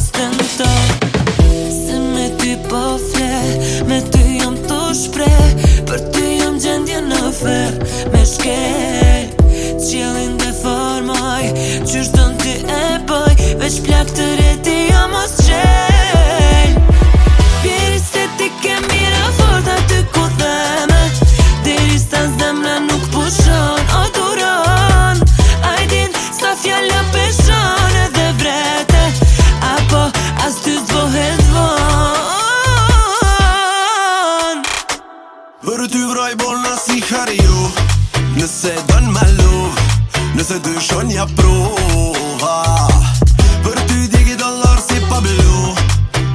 Së me po me ty të Për ty gjendje në fer, shkel Qëllin dhe formoj, qështon ti e bëj Vesh plak të reti Nëse do në me luk Nëse du shon ja pro Për ty digi dollar si pa blu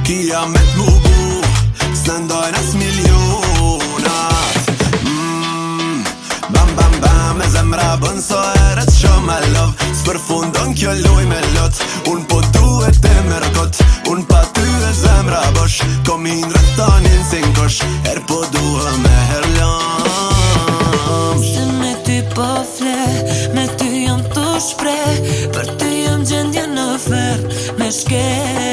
Kia me të mu bu Së ndoj nës milionat mm, Bam bam bam Me zemra bën so e shumë sho me lov Së për kjo loj me lot Unë po duhet e mërkot Unë pa després per tu i amb gent ja no fer més que